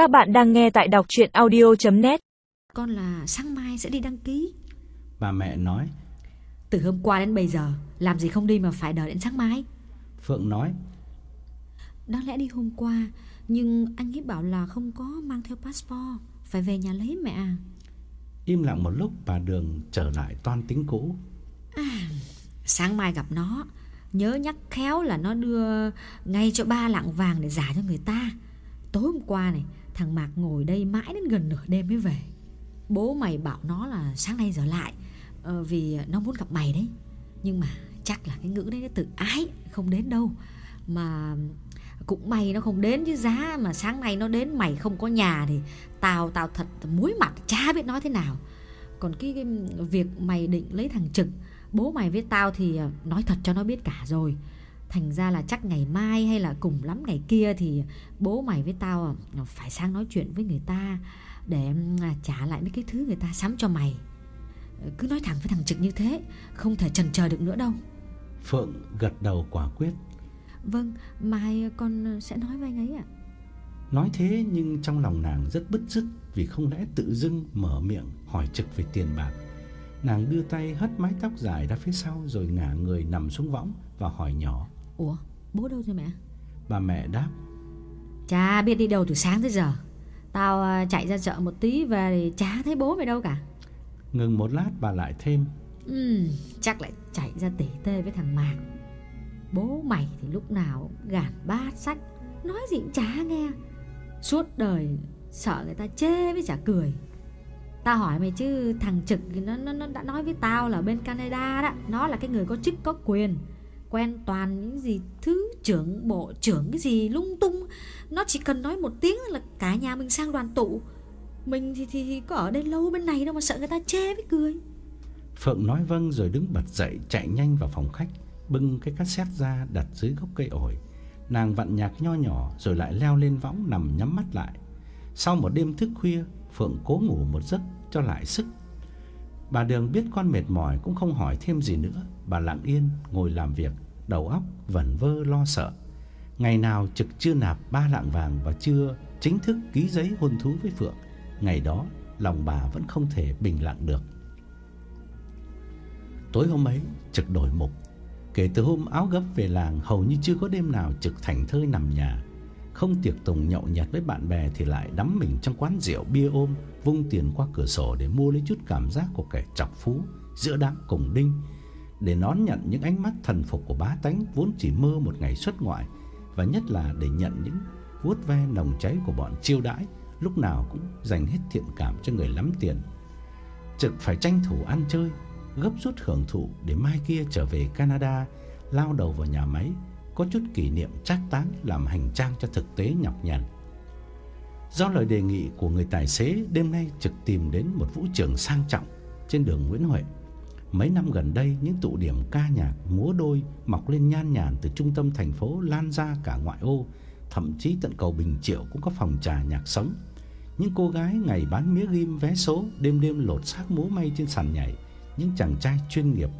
Các bạn đang nghe tại đọc chuyện audio.net Con là sáng mai sẽ đi đăng ký. Bà mẹ nói. Từ hôm qua đến bây giờ Làm gì không đi mà phải đợi đến sáng mai? Phượng nói. Đáng lẽ đi hôm qua Nhưng anh ấy bảo là không có mang theo passport Phải về nhà lấy mẹ. À Im lặng một lúc bà Đường trở lại toan tính cũ. Sáng mai gặp nó Nhớ nhắc khéo là nó đưa ngay cho ba lạng vàng để giả cho người ta. Tối hôm qua này Thằng Mạc ngồi đây mãi đến gần nửa đêm mới về. Bố mày bảo nó là sáng nay giờ lại ờ, Vì nó muốn gặp mày đấy. Nhưng mà chắc là cái ngữ đấy nó tự ái Không đến đâu. Mà cũng may nó không đến chứ giá Mà sáng nay nó đến mày không có nhà Thì tao tao thật muối mặt Chả biết nói thế nào. Còn cái, cái việc mày định lấy thằng Trực Bố mày với tao thì ờ, nói thật cho nó biết cả rồi. Thành ra là chắc ngày mai hay là cùng lắm ngày kia thì bố mày với tao ờ, phải sang nói chuyện với người ta để ừm, trả lại mấy cái thứ người ta sắm cho mày. Ờ, Cứ nói thẳng với thằng Trực như thế, không thể chần chờ được nữa đâu. Phượng gật đầu quả quyết Vâng, mai con sẽ nói với anh ấy ạ. Nói thế nhưng trong lòng nàng rất bứt rứt Vì không lẽ tự dưng mở miệng hỏi trực về tiền bạc Nàng đưa tay hất mái tóc dài ra phía sau Rồi ngả người nằm xuống võng và hỏi nhỏ Ủa, bố đâu rồi mẹ? Bà mẹ đáp Chả biết đi đâu từ sáng tới giờ. Tao ờ, chạy ra chợ một tí về thì chả thấy bố mày đâu cả. Ngừng một lát bà lại thêm Ừm, chắc lại chạy ra tỉ tê với thằng Mạc Bố mày thì lúc nào gàn bát sách Nói gì cũng chả nghe Suốt đời sợ người ta chê với chả cười Tao hỏi mày chứ thằng Trực nó, nó, nó đã nói với tao là bên Canada đó Nó là cái người có chức có quyền Quen toàn những gì thứ trưởng, bộ trưởng cái gì lung tung. Nó chỉ cần nói một tiếng là cả nhà mình sang đoàn tụ. Mình thì, thì, thì có ở đây lâu bên này đâu mà sợ người ta chê với cười. Phượng nói vâng rồi đứng bật dậy chạy nhanh vào phòng khách Bưng cái cassette ra đặt dưới gốc cây ổi. Nàng vặn nhạc nho nhỏ rồi lại leo lên võng nằm nhắm mắt lại. Sau một đêm thức khuya Phượng cố ngủ một giấc cho lại sức. Bà Đường biết con mệt mỏi cũng không hỏi thêm gì nữa. Bà lặng yên, ngồi làm việc, Đầu óc vẩn vơ lo sợ. Ngày nào trực chưa nạp ba lạng vàng Và chưa chính thức ký giấy hôn thú với Phượng, Ngày đó lòng bà vẫn không thể bình lặng được. Tối hôm ấy, Trực đổi mục. Kể từ hôm áo gấp về làng, Hầu như chưa có đêm nào Trực thành thơi nằm nhà. Không tiệc tùng nhậu nhẹt với bạn bè Thì lại đắm mình trong quán rượu bia ôm, Vung tiền qua cửa sổ để mua lấy chút cảm giác Của kẻ chọc phú giữa đám cùng đinh. Để đón nhận những ánh mắt thần phục của bá tánh Vốn chỉ mơ một ngày xuất ngoại, Và nhất là để nhận những vuốt ve nồng cháy của bọn chiêu đãi, Lúc nào cũng dành hết thiện cảm cho người lắm tiền. Trực phải tranh thủ ăn chơi, Gấp rút hưởng thụ để mai kia trở về Canada, Lao đầu vào nhà máy có chút kỷ niệm trác táng Làm hành trang cho thực tế nhọc nhằn. Do lời đề nghị của người tài xế, Đêm nay trực tìm đến một vũ trường sang trọng Trên đường Nguyễn Huệ. Mấy năm gần đây, Những tụ điểm ca nhạc múa đôi Mọc lên nhan nhản từ trung tâm thành phố Lan ra cả ngoại ô, Thậm chí tận cầu Bình Triệu cũng có phòng trà nhạc sống. Những cô gái ngày bán mía ghim vé số, Đêm đêm lột xác múa may trên sàn nhảy, Những chàng trai chuyên nghiệp,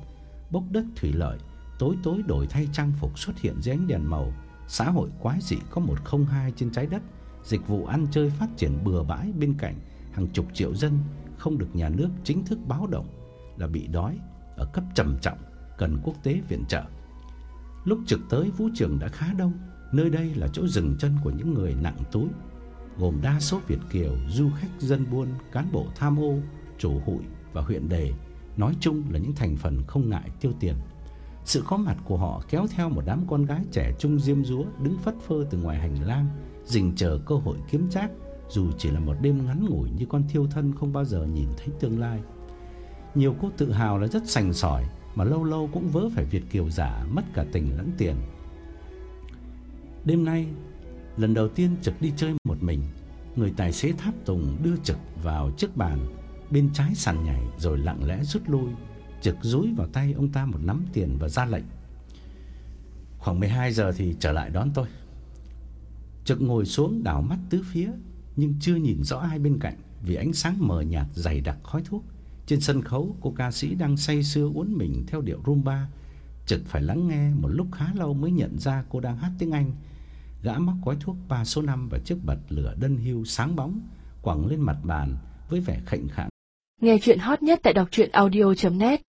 Bốc đất thủy lợi Tối tối đổi thay trang phục xuất hiện dưới ánh đèn màu. Xã hội quái dị có một không hai trên trái đất. Dịch vụ ăn chơi phát triển bừa bãi bên cạnh Hàng chục triệu dân Không được nhà nước chính thức báo động Là bị đói Ở cấp trầm trọng Cần quốc tế viện trợ. Lúc trực tới vũ trường đã khá đông. Nơi đây là chỗ dừng chân của những người nặng túi gồm đa số Việt kiều, du khách dân buôn, cán bộ tham ô, chủ hụi và huyện đề, nói chung là những thành phần không ngại tiêu tiền. Sự có mặt của họ kéo theo một đám con gái trẻ trung diêm dúa đứng phất phơ từ ngoài hành lang, rình chờ cơ hội kiếm trác, dù chỉ là một đêm ngắn ngủi như con thiêu thân không bao giờ nhìn thấy tương lai. Nhiều cô tự hào là rất sành sỏi, mà lâu lâu cũng vớ phải Việt kiều giả mất cả tình lẫn tiền. Đêm nay Lần đầu tiên Trực đi chơi một mình Người tài xế tháp tùng đưa Trực vào chiếc bàn Bên trái sàn nhảy Rồi lặng lẽ rút lui Trực dúi vào tay ông ta một nắm tiền và ra lệnh. Khoảng 12 giờ thì trở lại đón tôi. Trực ngồi xuống đảo mắt tứ phía, Nhưng chưa nhìn rõ ai bên cạnh, Vì ánh sáng mờ nhạt dày đặc khói thuốc. Trên sân khấu, cô ca sĩ đang say sưa uốn mình theo điệu rumba. Trực phải lắng nghe một lúc khá lâu mới nhận ra cô đang hát tiếng Anh. Gã móc gói thuốc ba số 5 và chiếc bật lửa đơn hưu sáng bóng, quẳng lên mặt bàn với vẻ khệnh khạng. Nghe chuyện hot nhất tại đọc truyện audio net.